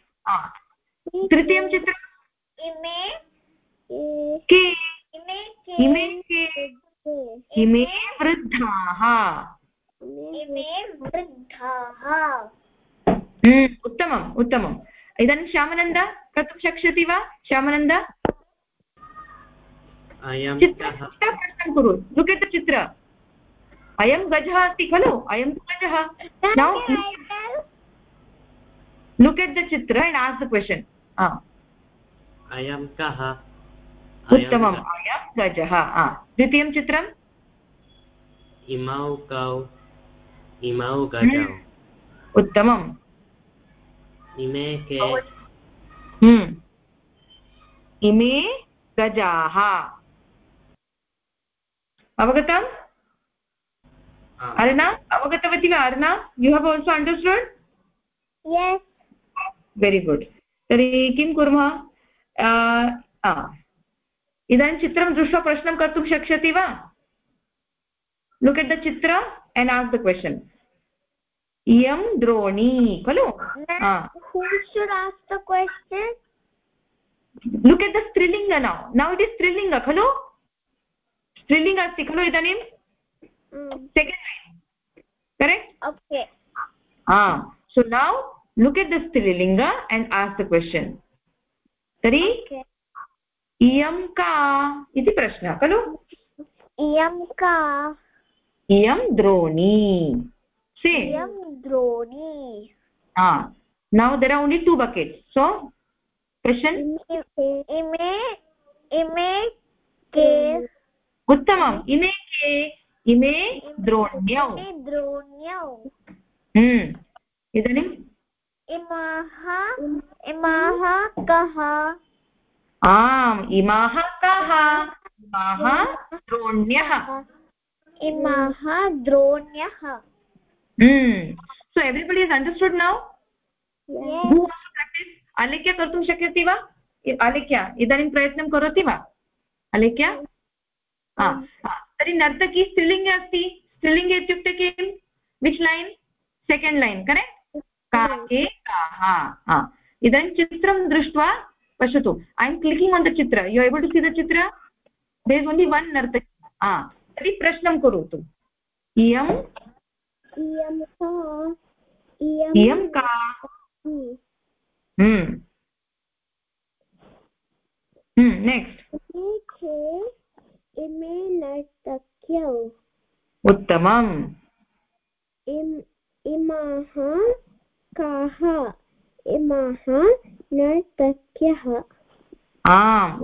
तृतीयं चित्रम् इमे के इमे इमे के इमे वृद्धाः। इमे वृद्धाः। हम्म, उत्तमम् उत्तमम्। इदानीं श्यामनन्द कर्तुं शक्ष्यति वा? श्यामनन्द? प्रश्नं कुरु। लुक् एट् चित्र। अयं गजः अस्ति खलु? अयं गजः। लुक् एट् द चित्र एण्ड् आस् द क्वशन् अयं कः? उत्तमम्। अयं गजः। द्वितीयं चित्रम्? इमौ कौ। इमौ गजौ। उत्तमम्। इमे के? हम्म। इमे गजाः। अवगतम्? अर्ना अवगतवती वा Arna you have also understood very good तर्हि किं कुर्मः? इदानीं चित्रं दृष्ट्वा प्रश्नं कर्तुं शक्ष्यति वा? लुक् एट् द चित्र एण्ड् आस् द क्वशन् इयं द्रोणी खलु? लुक् एट् द स्त्रीलिङ्ग नौ नौ इट् इस् स्त्रीलिङ्ग खलु? स्त्रीलिङ्ग अस्ति खलु इदानीं second correct okay so now look at the strilinga and ask the question तर्हि इयं का इति प्रश्नः खलु इयं का इयं द्रोणी से इयं द्रोणी now there are only two buckets so question इमे इमे के उत्तमम्। इमे के? इमे द्रोण्यौ। द्रोण्यौ। हम्म। इदानीम्? इमाः? इमाः कः? आम् इमाः कः? इमाः द्रोण्यः। इमाः द्रोण्यः। So everybody is understood now अलिख्य कर्तुं शक्यते वा? अलिख्य इदानीं प्रयत्नं करोति वा? अलिख्य तर्हि नर्तकी स्त्रीलिङ्गे अस्ति. स्त्रीलिङ्गे इत्युक्ते किं which line second line correct काके काः इदानीं चित्रं दृष्ट्वा पश्यतु. ऐ एम् क्लिकिङ्ग् आन् द चित्र you able to see the चित्र? दे इस् ओन्लि वन् नर्तकी. तर्हि प्रश्नं करोतु. इयम् इयं का? नेक्स्ट् इमे नर्तक्यौ उत्तमम्।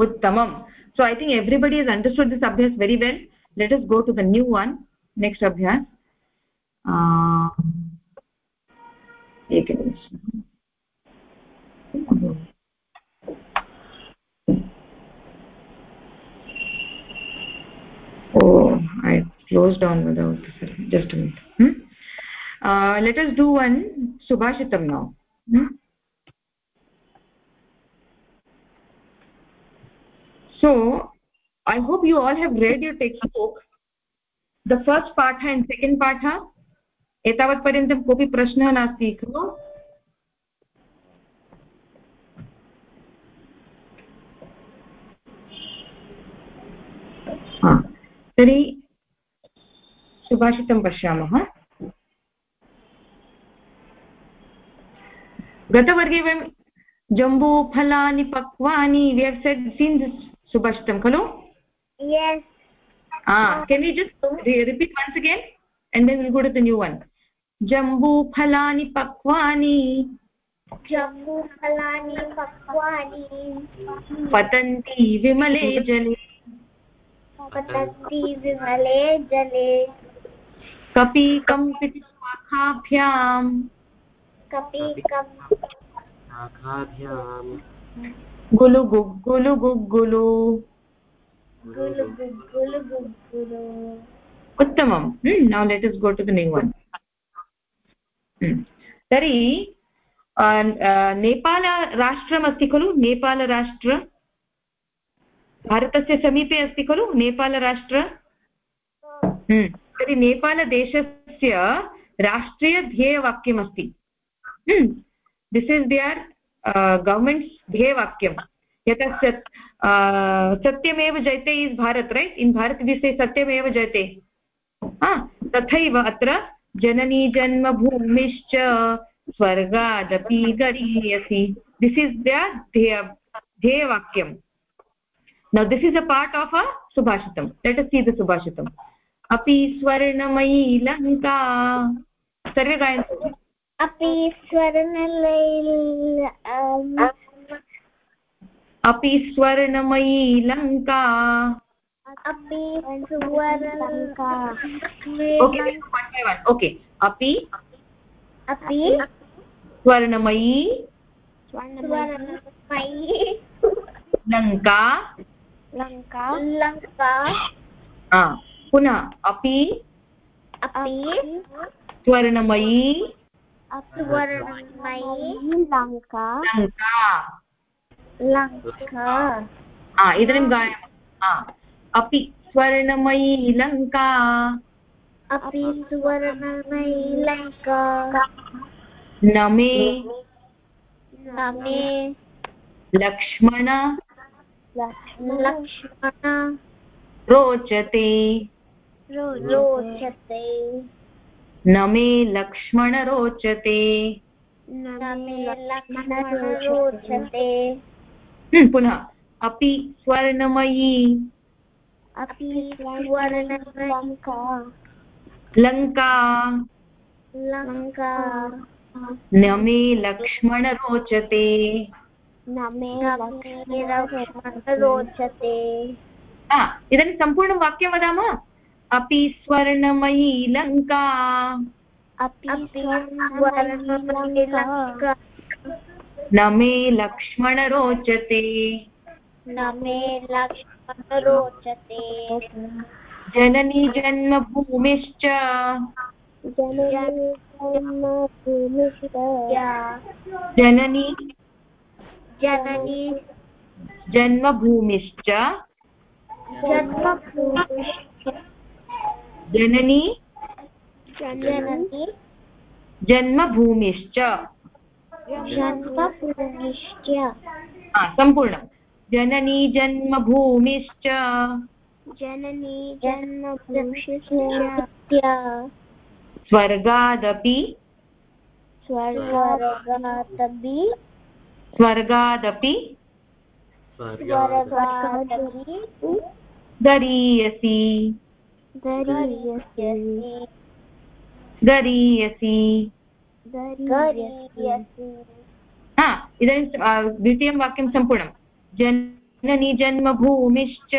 उत्तमम्। So I think everybody is understood this अभ्यास् very well let us go to the new next अभ्यास अभ्यास् एकनिमिषम् oh i closed down without just a minute hmm? uh, let us do one subhashitam now hmm? so i hope you all have read your textbook the first patha and second patha एतावत्पर्यन्तं कोऽपि प्रश्नः नास्ति खलु तर्हि सुभाषितं पश्यामः। गतवर्गे वयं जम्बूफलानि पक्वानि वि हव् सेड् सीन् सुभाषितं खलु? Yes. ah can we just re repeat once again? And then we'll go to the new one. जम्बूफलानि पक्वानि। जम्बूफलानि पक्वानि। पतन्ति विमले जले। पतन्ति विमले जले। कपि कम्पिति शाखाभ्याम् कपि शाखाभ्याम् गुलु गुग्गुलु गुग्गुलु उत्तमं now let is go to the new one तर्हि नेपालराष्ट्रमस्ति खलु? नेपालराष्ट्र भारतस्य समीपे अस्ति खलु नेपालराष्ट्र? तर्हि नेपालदेशस्य राष्ट्रियध्येयवाक्यमस्ति दिस् इस् दियर् गवर्मेण्ट्स् ध्येयवाक्यं यतः सत्यमेव जयते is Bharat right in Bharat दिसे सत्यमेव जयते। तथैव अत्र जननी जन्मभूमिश्च स्वर्गादपि गरीयसि। दिस् इस् ध्येय ध्येयवाक्यं now this is a part of a सुभाषितं let us see the सुभाषितम् अपि स्वर्णमयी लङ्का सर्वे गायन्तु अपि स्वर्णमयी अपि स्वर्णमयी लङ्का अपि सुवर्णलङ्का ओके अपि अपि स्वर्णमयी स्वर्णमयी लङ्का लङ्का लङ्का पुनः अपि। अपि। स्वर्णमयी स्वर्णमयी लङ्का लङ्का लङ्का इदानीं गायामः अपि स्वर्णमयी लङ्का अपि सुवर्णमयी लङ्का न मे न मे लक्ष्मण। लक्ष्मण रोचते। रोचते। न मे लक्ष्मण रोचते। न मे लक्ष्मण रोचते। पुनः अपि स्वर्णमयी। अपि स्वर्णलङ्का लङ्का। लङ्का। न मे लक्ष्मण रोचते। न मे लक्ष्मण रोचते। इदानीं सम्पूर्णं वाक्यं वदामः? अपि स्वर्णमयी लङ्का। न मे लक्ष्मण रोचते। न मे लक्ष्मण रोचते। जननी जन्मभूमिश्च। जननी जननी जन्मभूमिश्च जननी जननी जन्मभूमिश्च जन्मभूमिश्च सम्पूर्णं जननी जन्मभूमिश्च जननी जन्मभूमिश्च स्वर्गादपि स्वर्गादपि स्वर्गादपि गरीयसि गरीयसि गरीयसि गरीयसि हा इदानीं द्वितीयं वाक्यं सम्पूर्णं। जननी जन्मभूमिश्च।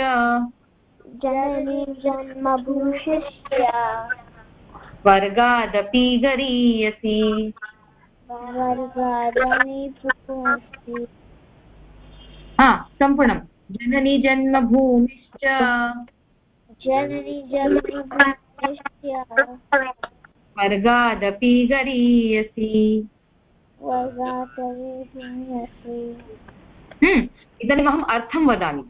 गरीयसि वर्गादपि भूमि हा सम्पूर्णं जननी जन्मभूमिश्च. जननी जन्मभूमिश्च गरीयसि. वर्गादपि भूम्यसि हम्म, अर्थं वदामि.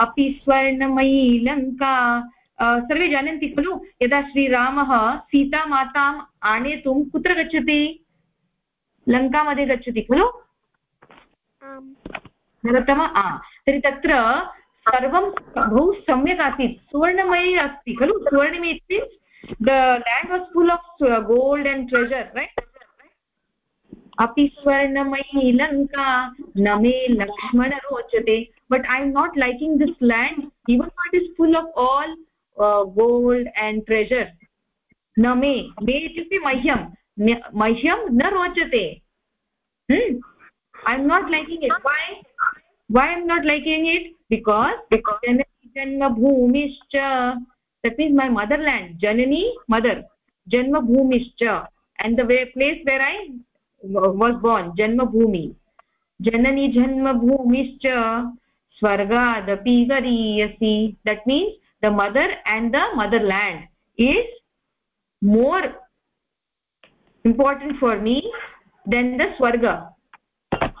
अपि स्वर्णमयी लङ्का सर्वे जानन्ति खलु यदा श्रीरामः सीतामाताम् आनेतुं कुत्र गच्छति? लङ्कामध्ये गच्छति खलु? नरोत्तम आ तर्हि तत्र सर्वं बहु सम्यक् आसीत्। सुवर्णमयी अस्ति खलु? सुवर्णमयी means the land was full of gold and treasure right? अपि स्वर्णमयी लङ्का न मे लक्ष्मण रोचते। But I am not liking this land even what is full of all gold and treasure. न मे। मे इत्युक्ते मह्यं मह्यं न रोचते। I am not liking it why why am not liking it because जननी जन्मभूमिश्च। दट् मीन्स् मै मदर्लेण्ड् जननी mother जन्मभूमिश्च। And the way place where I was born जन्मभूमि। जननी जन्मभूमिश्च। स्वर्गादपि गरीयसि। That means the mother and the motherland is more important for me than the swarga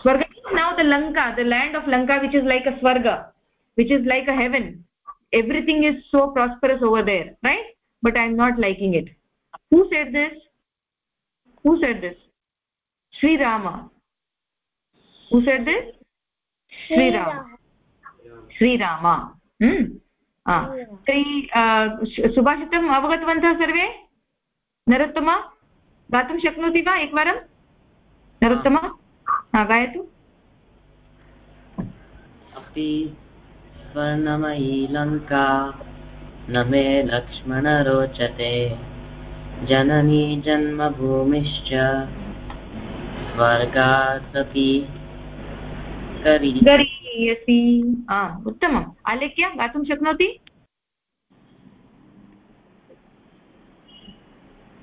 swarga is now the lanka the land of lanka which is like a swarga which is like a heaven everything is so prosperous over there right but i am not liking it who said this who said this sri rama who said this sri rama sri rama hmm ah तर्हि सुभाषितम् अवगतवन्तः सर्वे नरोत्तम गातुं शक्नोति वा एकवारं? नरोत्तम? हा गायतु। अपि स्वर्णमयी लङ्का न मे लक्ष्मण रोचते जननी जन्मभूमिश्च स्वर्गादपि करी गरीयसि आम् उत्तमम्। आलेख्य गातुं शक्नोति?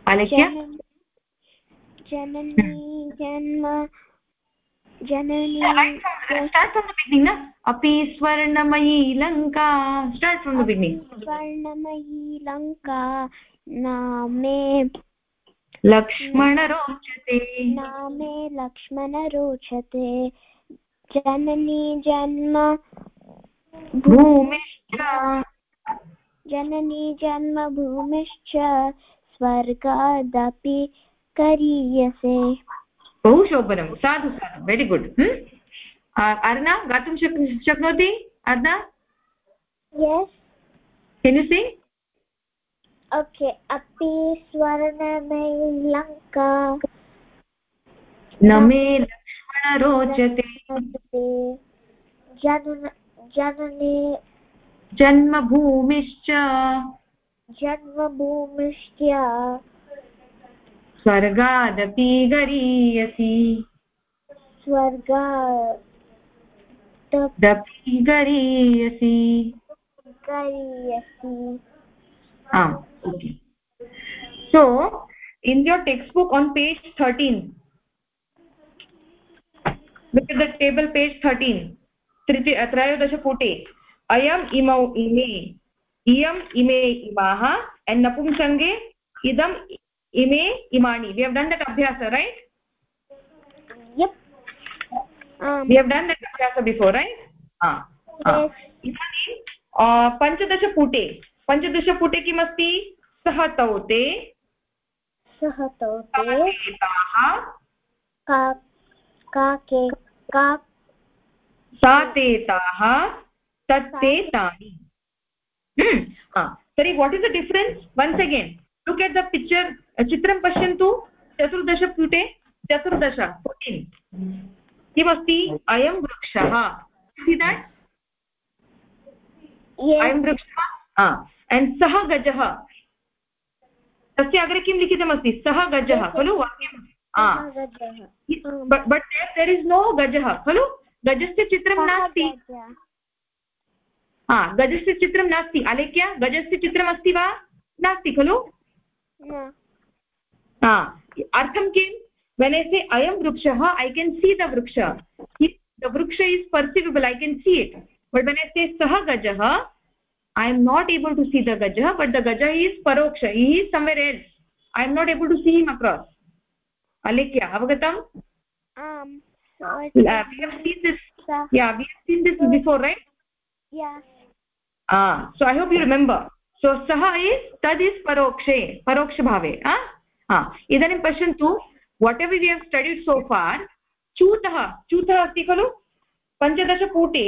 आलेख्य? जननी जन्म जननी start from Lanka start Lanka नामे लक्ष्मण रोचते नामे लक्ष्मण रोचते जननी जन्म भूमिश्च जननी जन्मभूमिश्च स्वर्गादपि करीयसे बहु शोभनं साधु साधु वेरि गुड् अर्ना गातुं शक् शक्नोति? Yes can you sing okay अपि स्वर्णमयी लङ्का न मे लक्ष्मण रोचते। जन जननी। जन्मभूमिश्च। जन्मभूमिश्च। स्वर्गादपि गरीयसि स्वर्गा दपि गरीयसि करीयसि आम् okay. So in your textbook on page 13 look at the table page 13 तृतीय त्रयोदशपुटे अयम् इमौ इमे इयम् इमे इमाः and नपुंसङ्गे इदम् इमे इमानि. We have done that abhyasa right? Yep. Um we have done that abhyasa before right? Ah ah. Yes. इदानीं पञ्चदशपुटे पञ्चदशपुटे किमस्ति? सः तौते सः तौते काके का सा ते ताः तत्ते तानि तर्हि what is the difference once again look at the picture चित्रं पश्यन्तु चतुर्दशपुटे चतुर्दश फोर्टीन् किमस्ति? अयं वृक्षः। अयं वृक्षः? एण्ड् सः गजः। तस्य अग्रे किं लिखितमस्ति? सः गजः खलु? वाक्यं बट् देर् इस् नो गजः खलु? गजस्य चित्रं नास्ति। हा गजस्य चित्रं नास्ति। अलेख्य गजस्य चित्रम् अस्ति वा? नास्ति खलु? अर्थं किं? वेन् ऐ से अयं वृक्षः ऐ सी द वृक्ष. द वृक्ष is perceivable I can see it but when I say सः गजः I am not able to see the गजः बट् द गज इज़ परोक्ष. He is somewhere else I am not able see him across अलिख्य अवगतम्? Before so I hope you remember so सह is तद् is परोक्षे परोक्षभावे ah idanim pashyantu whatever we have studied so far chutah chutah asti khalu panchadashapute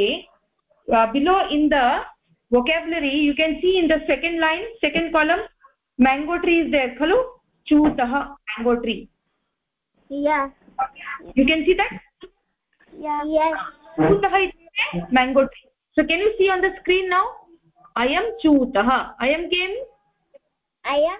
uh, below in the vocabulary you can see in the second line second column mango tree is there khalu chutah mango tree. Yeah you can see that? Yeah yes. chutah is mango tree. So can you see on the screen now? I am chutah i am came अयं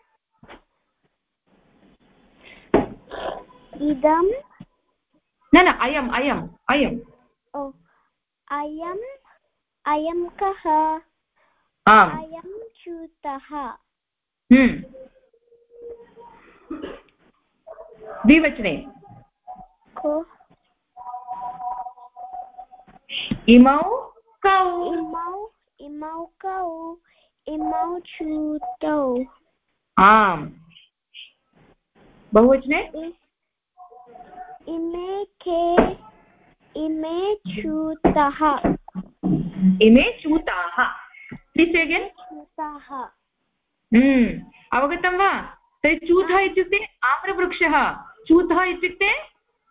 इदं? न न अयम् अयम् अयम्। ओ अयम् अयं कः? अयं च्यूतः हम्म। द्विवचने। को? इमौ कौ। इमौ इमौ कौ इमौ च्यूतौ आम्। बहुवचने? इमे के इमे च्यूतः इमे च्यूताः च्यूताः हम्म, अवगतं वा? तर्हि चूतः इत्युक्ते आम्रवृक्षः। चूतः इत्युक्ते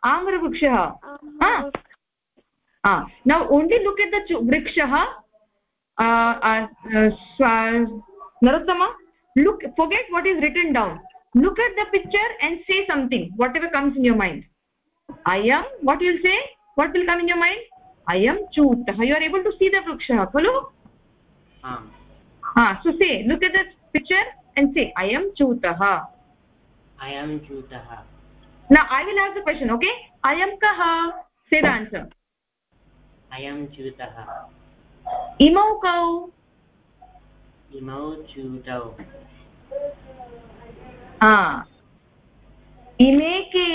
आम्रवृक्षः। Now only look at the वृक्षः। Narottam? Look forget what is written down look at the picture and say something whatever comes in your mind. I am what you'll say what will come in your mind i am chutah you are able to see the vrukshah khalo um ha so say look at the picture and say i am chutah i am chutah now i will ask the question okay i am kah say the answer i am chutah imau kau imau chutau हा इमे के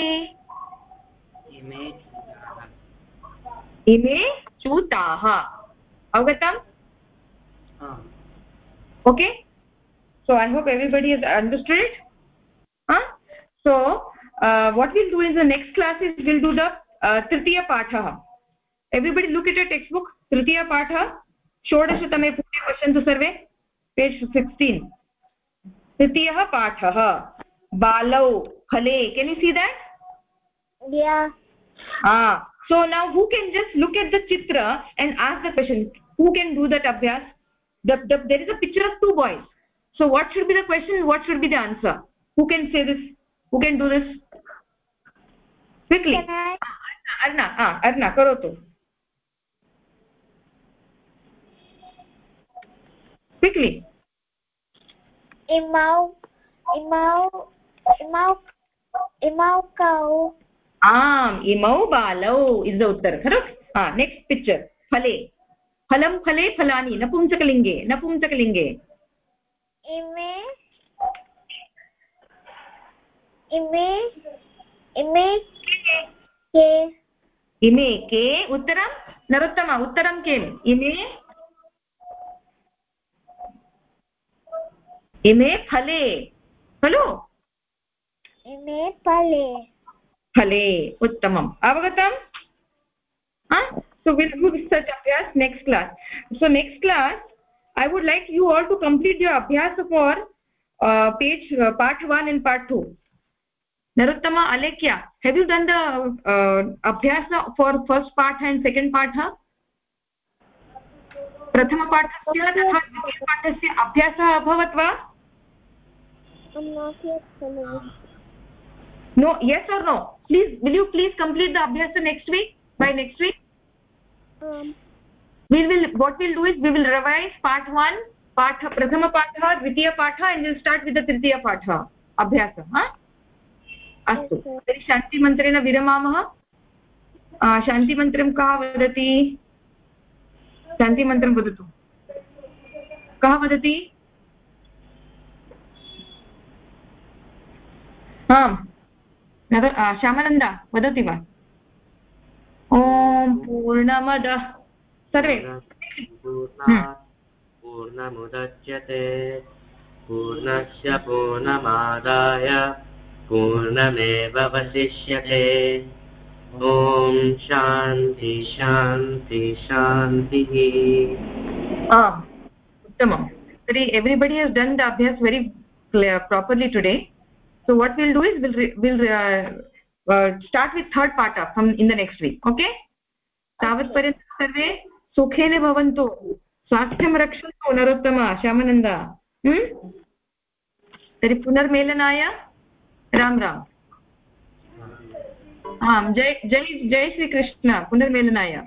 इमे चूताः इमे चूताः। अवगतम्? Okay so I hope everybody is understand so what will do in the next class is will do the तृतीयपाठः everybody look it text book तृतीयपाठः षोडशतमे पुटे पश्यन्तु सर्वे। पेज् सिक्स्टीन् तृतीयः पाठः। बालौ फले can you see that ah. So now who can just look at the chitra and ask the question? Who can do that abhyas? The, the, there is a picture of two boys. So what should be the question? What should be the answer? Who can say this? Who can do this? Quickly. Arna ah arna karotu quickly. Imau imau imau imau kau आम् इमौ बालौ is the उत्तर खलु हाँ next picture फले। फलं फले फलानि नपुंसकलिङ्गे नपुंसकलिङ्गे। इमे इमे इमे के? इमे के? उत्तरं? नरोत्तम उत्तरं किम्? इमे? इमे फले। खलु? इमे फले। फले उत्तमम्। अवगतम्? So will go such अभ्यास् next class so next class I would like you all to complete your अभ्यास for page part one and part two Narottam Alekhya have you done the अभ्यास for first part and second पाठ प्रथमपाठस्य तथा द्वितीयपाठस्य अभ्यासः अभवत् वा? No yes or no please will you please complete the abhyasa next week by next week um we will what we'll do is we will revise part 1 पाठ प्रथमपाठः द्वितीयपाठः and we'll start with the तृतीयपाठः अभ्यासः हा अस्तु तर्हि शान्तिमन्त्रेण विरमामः शान्तिमन्त्रं कः वदति शान्तिमन्त्रं वदतु कः वदति आम् श्यामानन्दा वदति वा? ॐ पूर्णमदः। सर्वे। पूर्णमुदच्यते। पूर्णस्य पूर्णमादाय पूर्णमेवशिष्यते ॐ शान्ति शान्ति शान्तिः। आम् उत्तमं तर्हि everybody has done the अभ्यास् very properly today. so what we'll do is we'll we'll uh, uh, start with third part up from in the next week okay? तावत् पर्यन्तं सर्वे सुखेन भवन्तु स्वास्थ्यं रक्षन्तु नरोत्तम श्यामानन्द हम्म? तर्हि पुनर्मेलनाय। राम राम। आं जय जय जय श्रीकृष्ण। पुनर्मेलनाय।